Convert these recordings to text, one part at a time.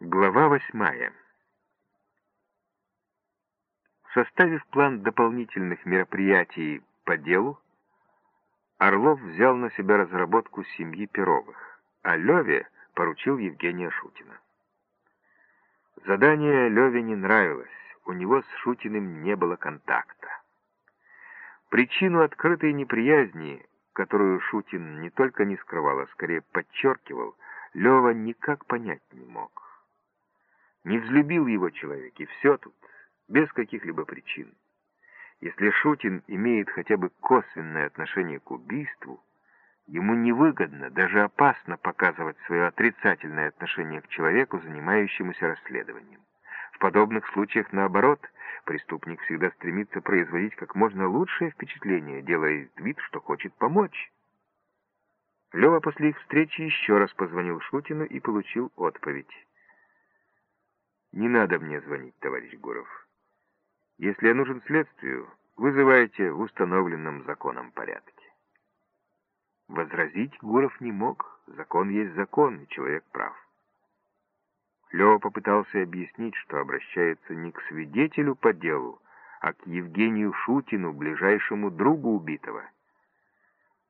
Глава восьмая. Составив план дополнительных мероприятий по делу, Орлов взял на себя разработку семьи Перовых, а Леве поручил Евгения Шутина. Задание Леве не нравилось, у него с Шутиным не было контакта. Причину открытой неприязни, которую Шутин не только не скрывал, а скорее подчеркивал, Лева никак понять не мог. Не взлюбил его человек, и все тут, без каких-либо причин. Если Шутин имеет хотя бы косвенное отношение к убийству, ему невыгодно, даже опасно показывать свое отрицательное отношение к человеку, занимающемуся расследованием. В подобных случаях, наоборот, преступник всегда стремится производить как можно лучшее впечатление, делая вид, что хочет помочь. Лева после их встречи еще раз позвонил Шутину и получил отповедь. «Не надо мне звонить, товарищ Гуров. Если я нужен следствию, вызывайте в установленном законом порядке». Возразить Гуров не мог. Закон есть закон, и человек прав. Лева попытался объяснить, что обращается не к свидетелю по делу, а к Евгению Шутину, ближайшему другу убитого.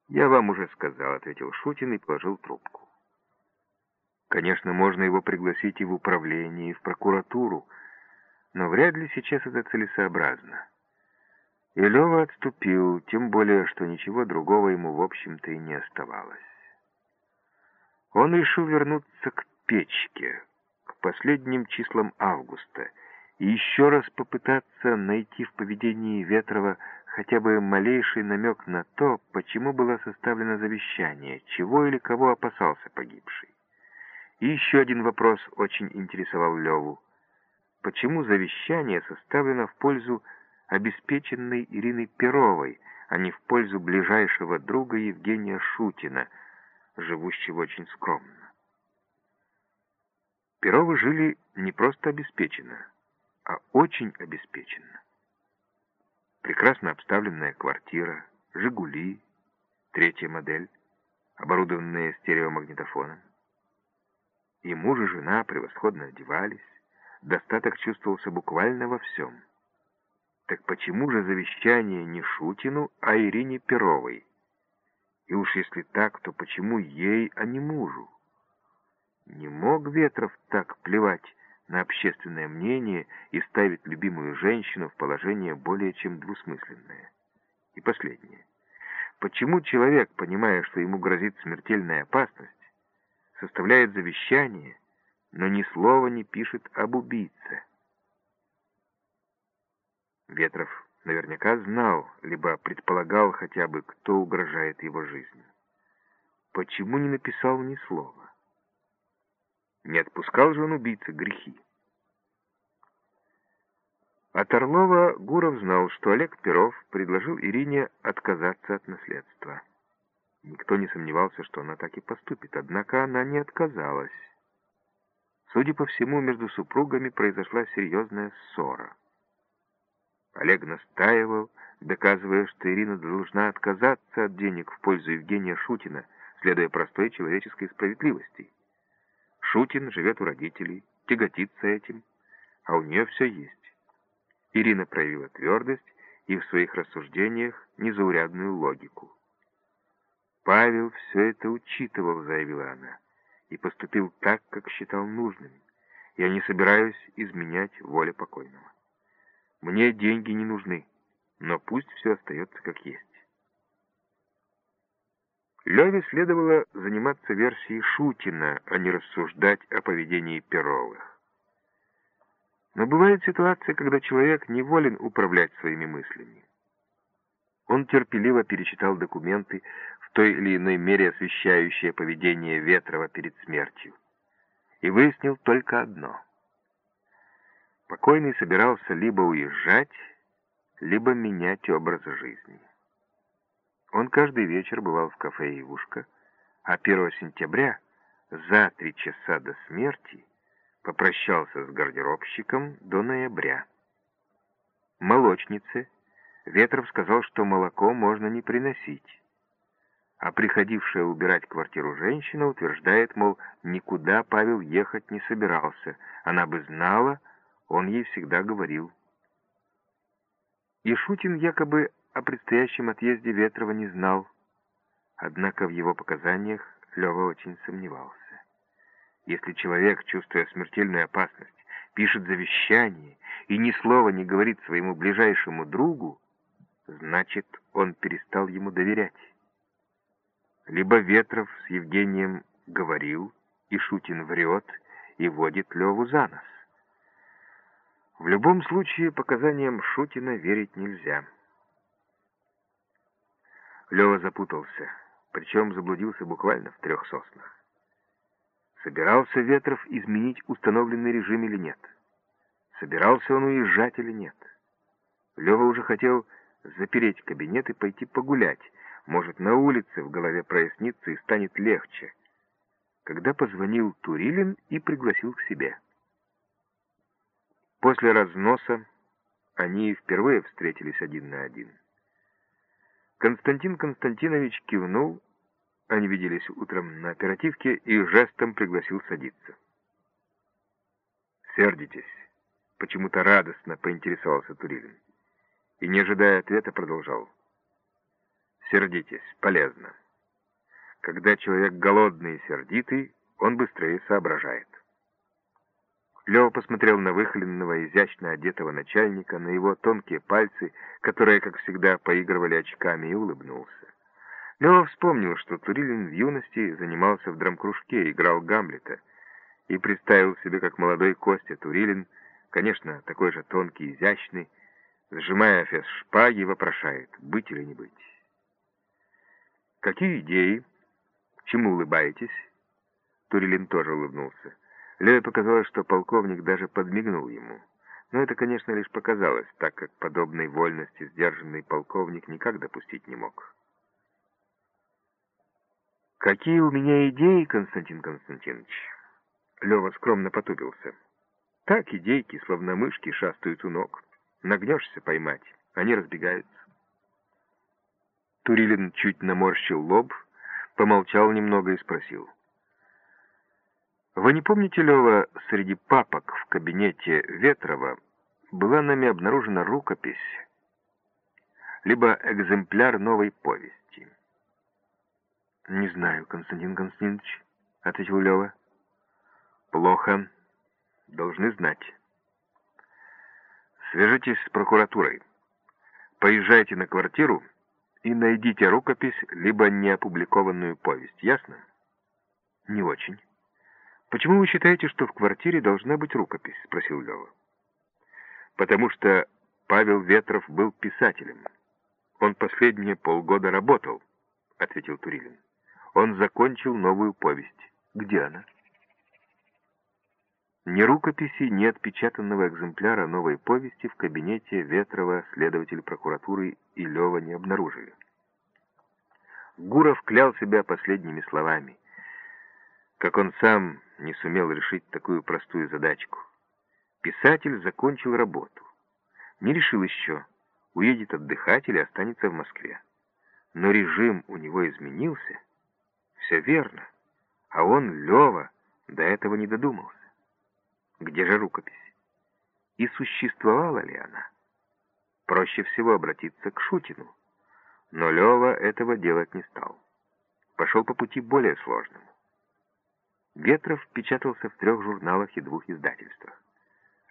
«Я вам уже сказал», — ответил Шутин и положил трубку. Конечно, можно его пригласить и в управление, и в прокуратуру, но вряд ли сейчас это целесообразно. И Лева отступил, тем более, что ничего другого ему, в общем-то, и не оставалось. Он решил вернуться к печке, к последним числам августа, и еще раз попытаться найти в поведении Ветрова хотя бы малейший намек на то, почему было составлено завещание, чего или кого опасался погибший. И еще один вопрос очень интересовал Леву. Почему завещание составлено в пользу обеспеченной Ирины Перовой, а не в пользу ближайшего друга Евгения Шутина, живущего очень скромно? Перовы жили не просто обеспеченно, а очень обеспеченно. Прекрасно обставленная квартира, «Жигули», третья модель, оборудованная стереомагнитофоном. И муж и жена превосходно одевались, достаток чувствовался буквально во всем. Так почему же завещание не Шутину, а Ирине Перовой? И уж если так, то почему ей, а не мужу? Не мог Ветров так плевать на общественное мнение и ставить любимую женщину в положение более чем двусмысленное. И последнее. Почему человек, понимая, что ему грозит смертельная опасность, составляет завещание, но ни слова не пишет об убийце. Ветров наверняка знал, либо предполагал хотя бы, кто угрожает его жизни. Почему не написал ни слова? Не отпускал же он убийце грехи. От Орлова Гуров знал, что Олег Перов предложил Ирине отказаться от наследства. Никто не сомневался, что она так и поступит, однако она не отказалась. Судя по всему, между супругами произошла серьезная ссора. Олег настаивал, доказывая, что Ирина должна отказаться от денег в пользу Евгения Шутина, следуя простой человеческой справедливости. Шутин живет у родителей, тяготится этим, а у нее все есть. Ирина проявила твердость и в своих рассуждениях незаурядную логику. Павел все это учитывал, заявила она, и поступил так, как считал нужным. Я не собираюсь изменять воле покойного. Мне деньги не нужны, но пусть все остается как есть. Леве следовало заниматься версией Шутина, а не рассуждать о поведении Перовых. Но бывает ситуация, когда человек не волен управлять своими мыслями. Он терпеливо перечитал документы, той или иной мере освещающее поведение Ветрова перед смертью. И выяснил только одно. Покойный собирался либо уезжать, либо менять образ жизни. Он каждый вечер бывал в кафе «Ивушка», а 1 сентября, за три часа до смерти, попрощался с гардеробщиком до ноября. Молочнице Ветров сказал, что молоко можно не приносить. А приходившая убирать квартиру женщина утверждает, мол, никуда Павел ехать не собирался. Она бы знала, он ей всегда говорил. И Шутин якобы о предстоящем отъезде Ветрова не знал. Однако в его показаниях Лева очень сомневался. Если человек, чувствуя смертельную опасность, пишет завещание и ни слова не говорит своему ближайшему другу, значит, он перестал ему доверять. Либо Ветров с Евгением говорил, и Шутин врет, и водит Леву за нос. В любом случае, показаниям Шутина верить нельзя. Лева запутался, причем заблудился буквально в трех соснах. Собирался Ветров изменить установленный режим или нет? Собирался он уезжать или нет? Лева уже хотел запереть кабинет и пойти погулять, может, на улице в голове прояснится и станет легче. Когда позвонил Турилин и пригласил к себе. После разноса они впервые встретились один на один. Константин Константинович кивнул, они виделись утром на оперативке и жестом пригласил садиться. «Сердитесь?» — почему-то радостно поинтересовался Турилин. И, не ожидая ответа, продолжал. Сердитесь, полезно. Когда человек голодный и сердитый, он быстрее соображает. Лева посмотрел на выхоленного, изящно одетого начальника, на его тонкие пальцы, которые, как всегда, поигрывали очками, и улыбнулся. Лева вспомнил, что Турилин в юности занимался в драмкружке, играл Гамлета, и представил себе, как молодой Костя Турилин, конечно, такой же тонкий изящный, сжимая фес шпаги, вопрошает, быть или не быть. «Какие идеи? Чему улыбаетесь?» Турилин тоже улыбнулся. Леве показалось, что полковник даже подмигнул ему. Но это, конечно, лишь показалось, так как подобной вольности сдержанный полковник никак допустить не мог. «Какие у меня идеи, Константин Константинович?» Лева скромно потупился. «Так идейки, словно мышки, шастают у ног. Нагнешься поймать, они разбегаются. Турилин чуть наморщил лоб, помолчал немного и спросил. «Вы не помните, Лева, среди папок в кабинете Ветрова была нами обнаружена рукопись, либо экземпляр новой повести?» «Не знаю, Константин Константинович», — ответил Лева. «Плохо. Должны знать. Свяжитесь с прокуратурой. Поезжайте на квартиру и найдите рукопись, либо неопубликованную повесть. Ясно? Не очень. Почему вы считаете, что в квартире должна быть рукопись? Спросил Лева. Потому что Павел Ветров был писателем. Он последние полгода работал, ответил Турилин. Он закончил новую повесть. Где она? Ни рукописи, ни отпечатанного экземпляра новой повести в кабинете Ветрова следователь прокуратуры и Лева не обнаружили. Гуров клял себя последними словами, как он сам не сумел решить такую простую задачку. Писатель закончил работу. Не решил еще, уедет отдыхать или останется в Москве. Но режим у него изменился. Все верно. А он, Лева, до этого не додумался. Где же рукопись? И существовала ли она? Проще всего обратиться к Шутину. Но Лева этого делать не стал. Пошел по пути более сложному. Ветров печатался в трех журналах и двух издательствах.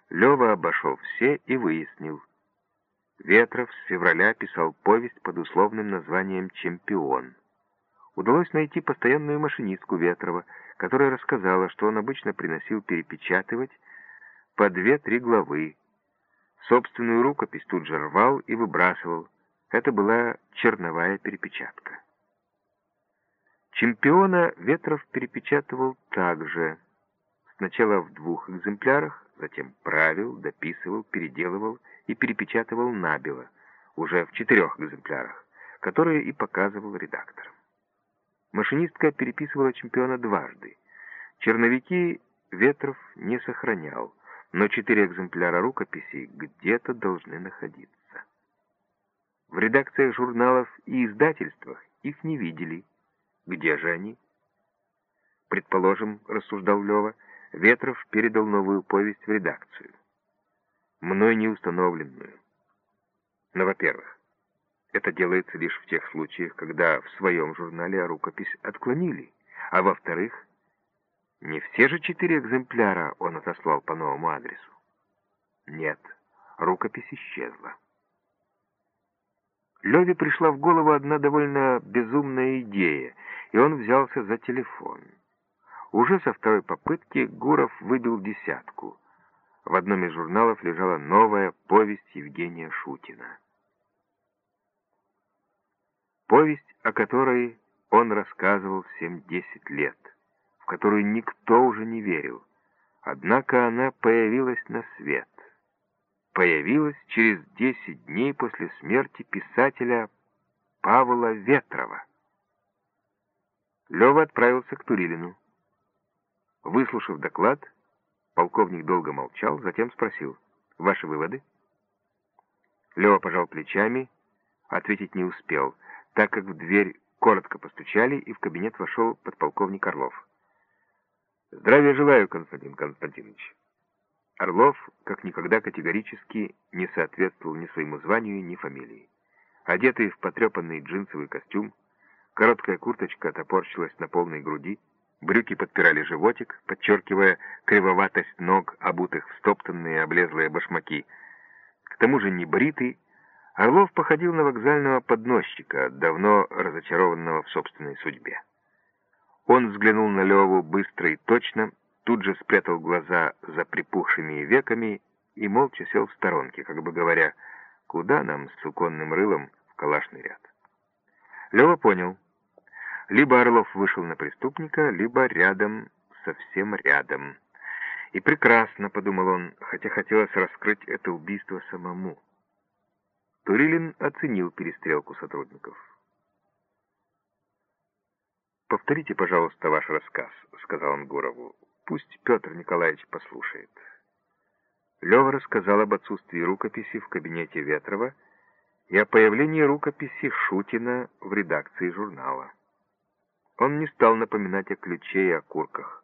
Лева обошел все и выяснил. Ветров с февраля писал повесть под условным названием «Чемпион». Удалось найти постоянную машинистку Ветрова, которая рассказала, что он обычно приносил перепечатывать по две-три главы. Собственную рукопись тут же рвал и выбрасывал. Это была черновая перепечатка. Чемпиона Ветров перепечатывал также. Сначала в двух экземплярах, затем правил, дописывал, переделывал и перепечатывал набело, уже в четырех экземплярах, которые и показывал редакторам. Машинистка переписывала чемпиона дважды. Черновики Ветров не сохранял, но четыре экземпляра рукописей где-то должны находиться. В редакциях журналов и издательствах их не видели, Где же они? Предположим, рассуждал Лева, Ветров передал новую повесть в редакцию. Мной не установленную. Но, во-первых, это делается лишь в тех случаях, когда в своем журнале рукопись отклонили. А во-вторых, не все же четыре экземпляра он отослал по новому адресу. Нет, рукопись исчезла. Леве пришла в голову одна довольно безумная идея, и он взялся за телефон. Уже со второй попытки Гуров выбил десятку. В одном из журналов лежала новая повесть Евгения Шутина. Повесть, о которой он рассказывал всем десять лет, в которую никто уже не верил. Однако она появилась на свет появилась через 10 дней после смерти писателя Павла Ветрова. Лева отправился к Турилину. Выслушав доклад, полковник долго молчал, затем спросил, «Ваши выводы?» Лева пожал плечами, ответить не успел, так как в дверь коротко постучали, и в кабинет вошел подполковник Орлов. «Здравия желаю, Константин Константинович». Орлов, как никогда категорически, не соответствовал ни своему званию, ни фамилии. Одетый в потрепанный джинсовый костюм, короткая курточка топорщилась на полной груди, брюки подпирали животик, подчеркивая кривоватость ног, обутых в стоптанные облезлые башмаки. К тому же небритый, Орлов походил на вокзального подносчика, давно разочарованного в собственной судьбе. Он взглянул на Леву быстро и точно, тут же спрятал глаза за припухшими веками и молча сел в сторонке, как бы говоря, куда нам с суконным рылом в калашный ряд. Лева понял. Либо Орлов вышел на преступника, либо рядом, совсем рядом. И прекрасно, подумал он, хотя хотелось раскрыть это убийство самому. Турилин оценил перестрелку сотрудников. «Повторите, пожалуйста, ваш рассказ», — сказал он Гурову. Пусть Петр Николаевич послушает. Лева рассказал об отсутствии рукописи в кабинете Ветрова и о появлении рукописи Шутина в редакции журнала. Он не стал напоминать о ключе и о курках.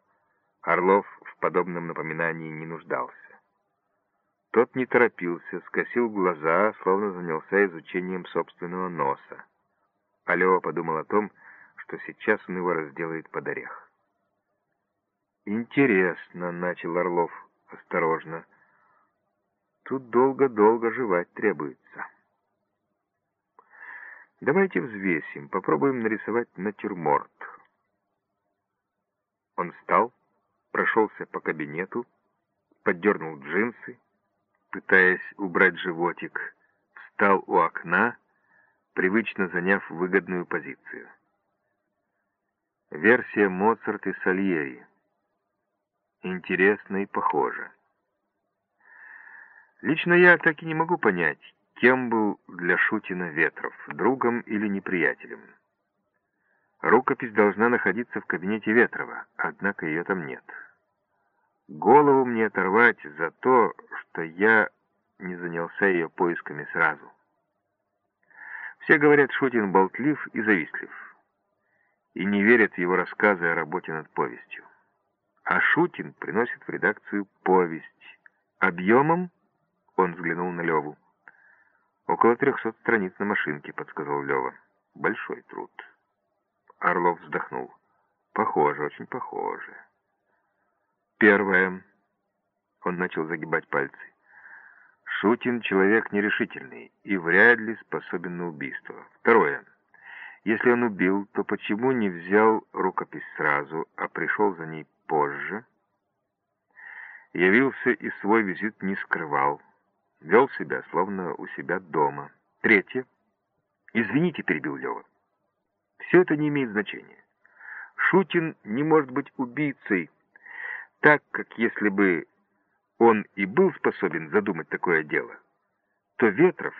Орлов в подобном напоминании не нуждался. Тот не торопился, скосил глаза, словно занялся изучением собственного носа. А подумал о том, что сейчас он его разделает под орех. «Интересно», — начал Орлов осторожно. «Тут долго-долго жевать требуется». «Давайте взвесим, попробуем нарисовать натюрморт». Он встал, прошелся по кабинету, поддернул джинсы, пытаясь убрать животик, встал у окна, привычно заняв выгодную позицию. Версия Моцарт и Сальери интересно и похоже. Лично я так и не могу понять, кем был для Шутина Ветров, другом или неприятелем. Рукопись должна находиться в кабинете Ветрова, однако ее там нет. Голову мне оторвать за то, что я не занялся ее поисками сразу. Все говорят, Шутин болтлив и завистлив, и не верят в его рассказы о работе над повестью. А Шутин приносит в редакцию повесть. Объемом он взглянул на Леву. «Около трехсот страниц на машинке», — подсказал Лева. «Большой труд». Орлов вздохнул. «Похоже, очень похоже». Первое. Он начал загибать пальцы. Шутин человек нерешительный и вряд ли способен на убийство. Второе. Если он убил, то почему не взял рукопись сразу, а пришел за ней позже. Явился и свой визит не скрывал. Вел себя, словно у себя дома. Третье. Извините, перебил Лева. Все это не имеет значения. Шутин не может быть убийцей, так как если бы он и был способен задумать такое дело, то Ветров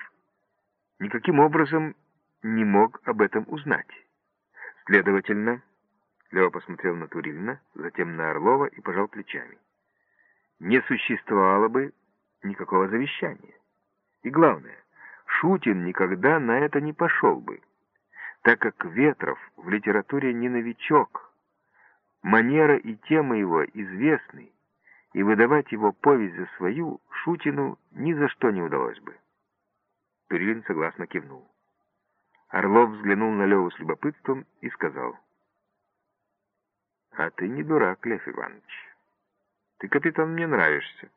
никаким образом не мог об этом узнать. Следовательно, Лева посмотрел на Турилина, затем на Орлова и пожал плечами. Не существовало бы никакого завещания. И главное, Шутин никогда на это не пошел бы. так как Ветров в литературе не новичок. Манера и тема его известны, и выдавать его повесть за свою Шутину ни за что не удалось бы. Турилин согласно кивнул. Орлов взглянул на Леву с любопытством и сказал. «А ты не дурак, Лев Иванович. Ты, капитан, мне нравишься».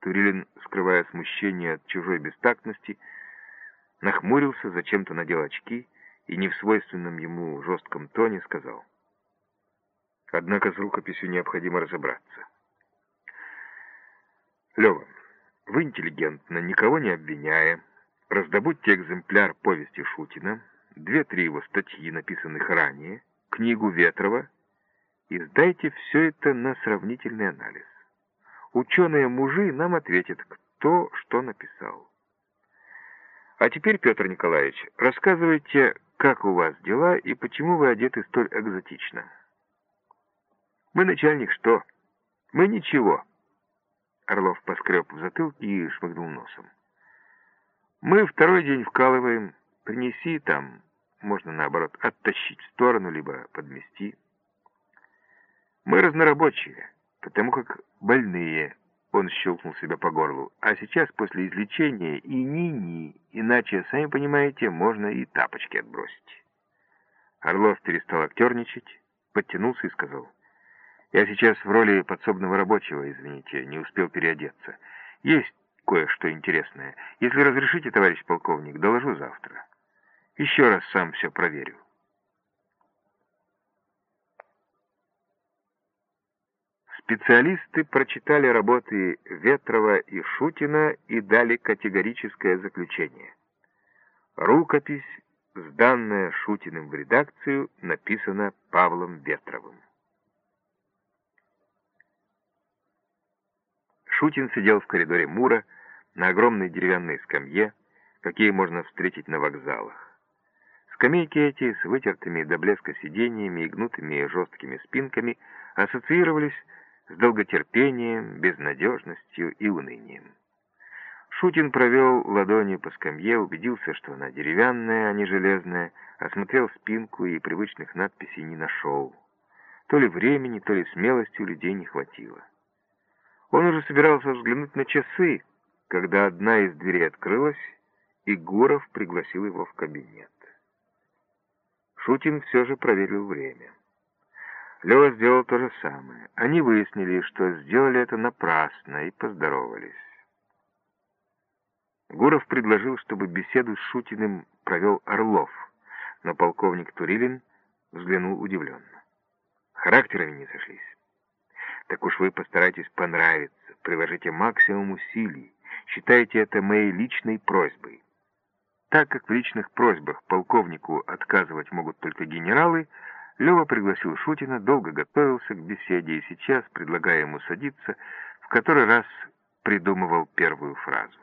Турилин, скрывая смущение от чужой бестактности, нахмурился, зачем-то надел очки и не в свойственном ему жестком тоне сказал. «Однако с рукописью необходимо разобраться. Лева, вы интеллигентно, никого не обвиняя, раздобудьте экземпляр повести Шутина, две-три его статьи, написанных ранее, книгу Ветрова, и сдайте все это на сравнительный анализ. Ученые-мужи нам ответят, кто что написал. А теперь, Петр Николаевич, рассказывайте, как у вас дела и почему вы одеты столь экзотично. Мы, начальник, что? Мы ничего. Орлов поскреб в затылке и шмыгнул носом. Мы второй день вкалываем. Принеси там, можно наоборот, оттащить в сторону, либо подмести. Мы разнорабочие, потому как больные. Он щелкнул себя по горлу. А сейчас, после излечения, и ни-ни, иначе, сами понимаете, можно и тапочки отбросить. Орлов перестал актерничать, подтянулся и сказал, «Я сейчас в роли подсобного рабочего, извините, не успел переодеться. Есть кое-что интересное. Если разрешите, товарищ полковник, доложу завтра. Еще раз сам все проверю». Специалисты прочитали работы Ветрова и Шутина и дали категорическое заключение. Рукопись, сданная Шутиным в редакцию, написана Павлом Ветровым. Шутин сидел в коридоре Мура на огромной деревянной скамье, какие можно встретить на вокзалах. Скамейки эти с вытертыми до блеска сиденьями и гнутыми жесткими спинками ассоциировались с долготерпением, безнадежностью и унынием. Шутин провел ладонью по скамье, убедился, что она деревянная, а не железная, осмотрел спинку и привычных надписей не нашел. То ли времени, то ли смелости у людей не хватило. Он уже собирался взглянуть на часы, когда одна из дверей открылась, и Гуров пригласил его в кабинет. Шутин все же проверил время. Лева сделал то же самое. Они выяснили, что сделали это напрасно, и поздоровались. Гуров предложил, чтобы беседу с Шутиным провел Орлов, но полковник Турилин взглянул удивленно. Характерами не сошлись. Так уж вы постарайтесь понравиться, приложите максимум усилий, считайте это моей личной просьбой. Так как в личных просьбах полковнику отказывать могут только генералы, Лева пригласил Шутина, долго готовился к беседе и сейчас, предлагая ему садиться, в который раз придумывал первую фразу.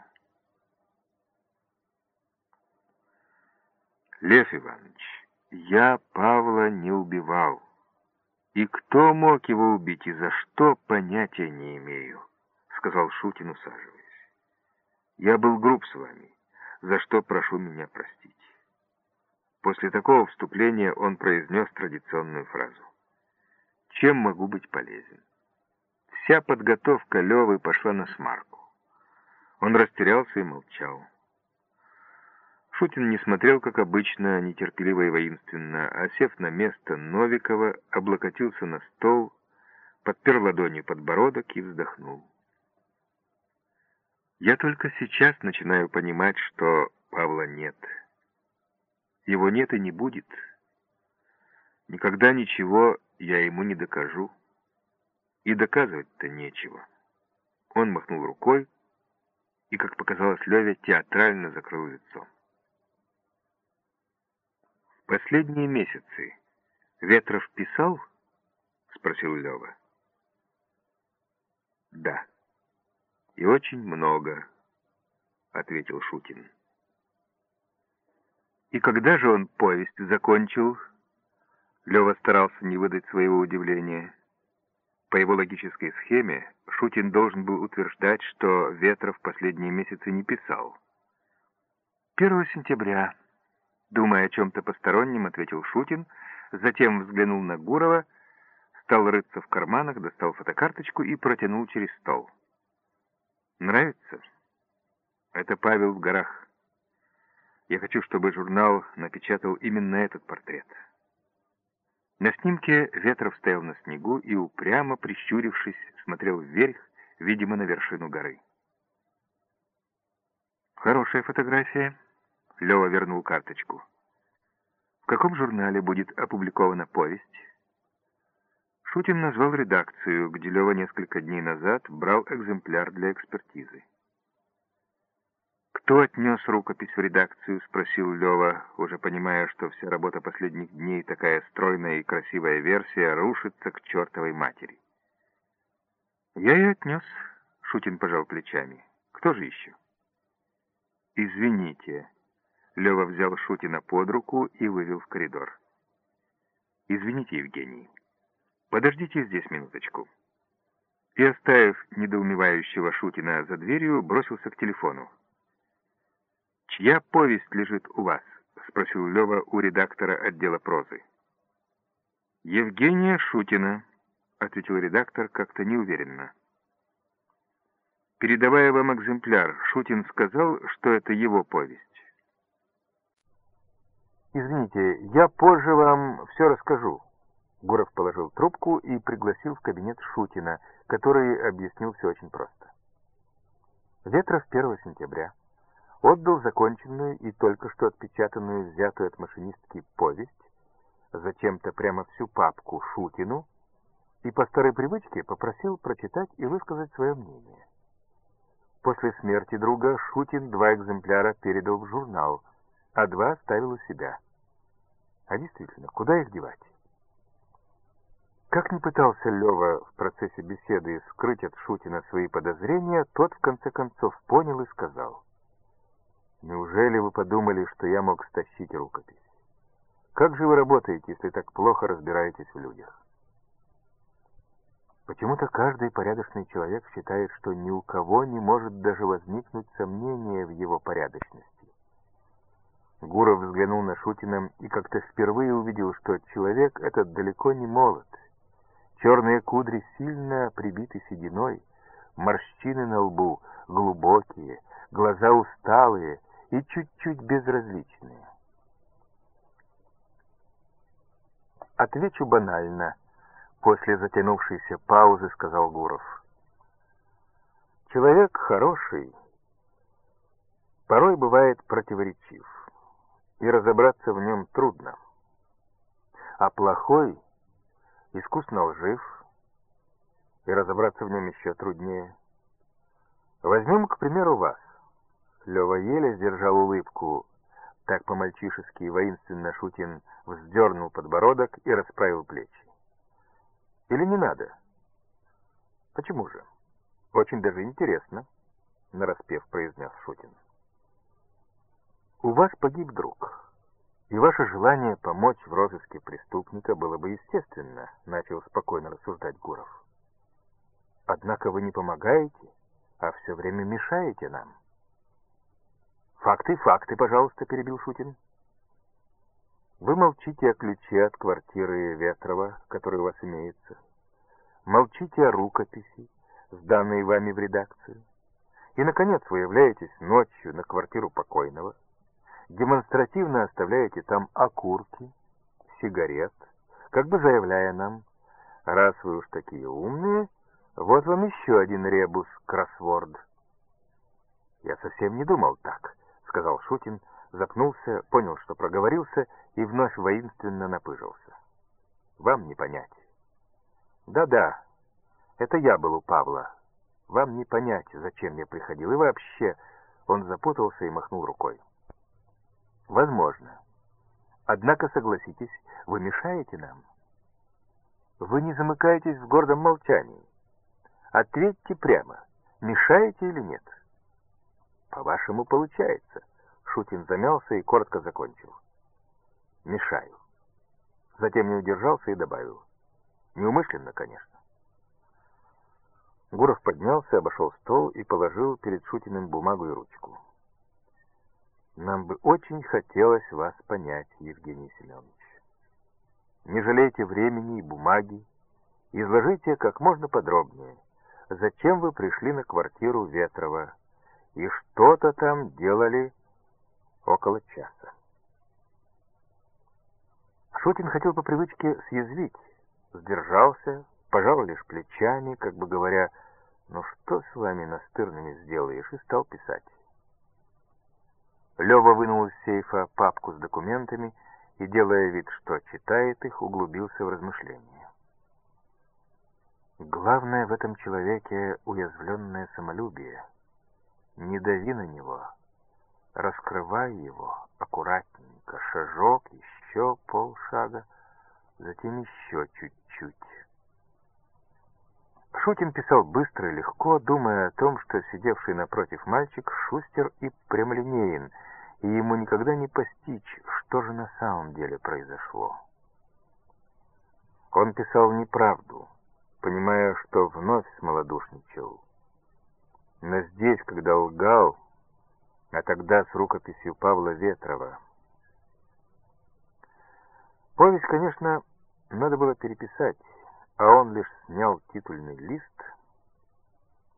Лев Иванович, я Павла не убивал. И кто мог его убить и за что, понятия не имею, сказал Шутин, усаживаясь. Я был груб с вами, за что прошу меня простить. После такого вступления он произнес традиционную фразу. «Чем могу быть полезен?» Вся подготовка Левы пошла на смарку. Он растерялся и молчал. Шутин не смотрел, как обычно, нетерпеливо и воинственно, а, сев на место Новикова, облокотился на стол, подпер ладонью подбородок и вздохнул. «Я только сейчас начинаю понимать, что Павла нет». Его нет и не будет. Никогда ничего я ему не докажу. И доказывать-то нечего. Он махнул рукой и, как показалось Леве, театрально закрыл лицо. Последние месяцы Ветров писал? Спросил Лева. Да. И очень много, ответил Шутин. И когда же он повесть закончил? Лева старался не выдать своего удивления. По его логической схеме Шутин должен был утверждать, что Ветров последние месяцы не писал. 1 сентября Думая о чем-то постороннем, ответил Шутин, затем взглянул на Гурова, стал рыться в карманах, достал фотокарточку и протянул через стол. «Нравится?» «Это Павел в горах. Я хочу, чтобы журнал напечатал именно этот портрет». На снимке Ветров стоял на снегу и, упрямо прищурившись, смотрел вверх, видимо, на вершину горы. «Хорошая фотография», — Лева вернул карточку. «В каком журнале будет опубликована повесть?» Шутин назвал редакцию, где Лева несколько дней назад брал экземпляр для экспертизы. «Кто отнес рукопись в редакцию?» — спросил Лева, уже понимая, что вся работа последних дней, такая стройная и красивая версия, рушится к чертовой матери. «Я ее отнес», — Шутин пожал плечами. «Кто же еще?» «Извините». Лева взял Шутина под руку и вывел в коридор. «Извините, Евгений. Подождите здесь минуточку». И, оставив недоумевающего Шутина за дверью, бросился к телефону. «Чья повесть лежит у вас?» — спросил Лева у редактора отдела прозы. «Евгения Шутина», — ответил редактор как-то неуверенно. Передавая вам экземпляр, Шутин сказал, что это его повесть. «Извините, я позже вам все расскажу». Гуров положил трубку и пригласил в кабинет Шутина, который объяснил все очень просто. Ветров 1 сентября отдал законченную и только что отпечатанную, взятую от машинистки повесть, зачем-то прямо всю папку Шутину, и по старой привычке попросил прочитать и высказать свое мнение. После смерти друга Шутин два экземпляра передал в журнал, а два оставил у себя. А действительно, куда их девать? Как ни пытался Лева в процессе беседы скрыть от Шутина свои подозрения, тот в конце концов понял и сказал — Неужели вы подумали, что я мог стащить рукопись? Как же вы работаете, если так плохо разбираетесь в людях? Почему-то каждый порядочный человек считает, что ни у кого не может даже возникнуть сомнение в его порядочности. Гуров взглянул на Шутина и как-то впервые увидел, что человек этот далеко не молод. Черные кудри сильно прибиты сединой, морщины на лбу глубокие, глаза усталые — и чуть-чуть безразличные. Отвечу банально. После затянувшейся паузы сказал Гуров. Человек хороший, порой бывает противоречив, и разобраться в нем трудно. А плохой искусно лжив, и разобраться в нем еще труднее. Возьмем, к примеру, вас. Лева еле сдержал улыбку. Так по-мальчишески воинственно Шутин вздернул подбородок и расправил плечи. «Или не надо?» «Почему же?» «Очень даже интересно», — нараспев произнес Шутин. «У вас погиб друг, и ваше желание помочь в розыске преступника было бы естественно», — начал спокойно рассуждать Гуров. «Однако вы не помогаете, а все время мешаете нам». «Факты, факты, пожалуйста», — перебил Шутин. «Вы молчите о ключе от квартиры Ветрова, который у вас имеется. Молчите о рукописи, сданной вами в редакцию. И, наконец, вы являетесь ночью на квартиру покойного, демонстративно оставляете там окурки, сигарет, как бы заявляя нам, раз вы уж такие умные, вот вам еще один ребус-кроссворд. Я совсем не думал так» сказал Шутин, запнулся, понял, что проговорился, и вновь воинственно напыжился. «Вам не понять». «Да-да, это я был у Павла. Вам не понять, зачем я приходил. И вообще...» Он запутался и махнул рукой. «Возможно. Однако, согласитесь, вы мешаете нам. Вы не замыкаетесь в гордом молчании. Ответьте прямо, мешаете или нет?» По-вашему, получается. Шутин замялся и коротко закончил. Мешаю. Затем не удержался и добавил. Неумышленно, конечно. Гуров поднялся, обошел стол и положил перед Шутиным бумагу и ручку. Нам бы очень хотелось вас понять, Евгений Семенович. Не жалейте времени и бумаги. Изложите как можно подробнее, зачем вы пришли на квартиру Ветрова и что-то там делали около часа. Шутин хотел по привычке съязвить, сдержался, пожал лишь плечами, как бы говоря, «Ну что с вами настырными сделаешь?» и стал писать. Лева вынул из сейфа папку с документами и, делая вид, что читает их, углубился в размышления. Главное в этом человеке уязвленное самолюбие. Не дави на него, раскрывай его аккуратненько, шажок, еще полшага, затем еще чуть-чуть. Шутин писал быстро и легко, думая о том, что сидевший напротив мальчик шустер и прямолинеен, и ему никогда не постичь, что же на самом деле произошло. Он писал неправду, понимая, что вновь смолодушничал. Но здесь, когда лгал, а тогда с рукописью Павла Ветрова. Повесть, конечно, надо было переписать, а он лишь снял титульный лист.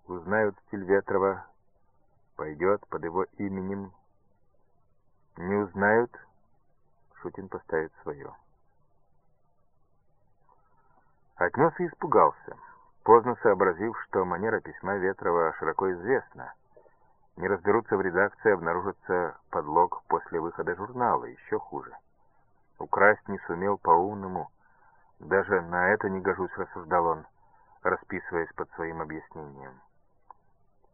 Узнают стиль Ветрова, пойдет под его именем. Не узнают, Шутин поставит свое. Отнес и испугался, поздно сообразив, что манера письма Ветрова широко известна. Не разберутся в редакции, обнаружится подлог после выхода журнала, еще хуже. Украсть не сумел по-умному, даже на это не гожусь, рассуждал он, расписываясь под своим объяснением.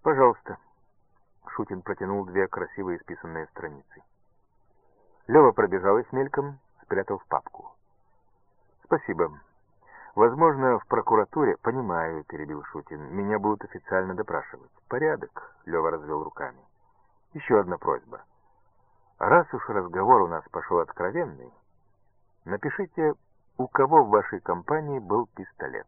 «Пожалуйста», — Шутин протянул две красивые исписанные страницы. Лева пробежал их мельком, спрятал в папку. «Спасибо. Возможно, в прокуратуре, понимаю, перебил Шутин, меня будут официально допрашивать. Порядок, Лева развел руками. Еще одна просьба. Раз уж разговор у нас пошел откровенный, напишите, у кого в вашей компании был пистолет.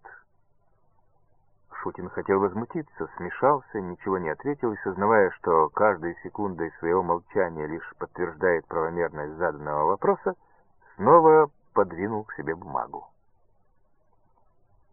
Шутин хотел возмутиться, смешался, ничего не ответил и, сознавая, что каждой секундой своего молчания лишь подтверждает правомерность заданного вопроса, снова подвинул к себе бумагу.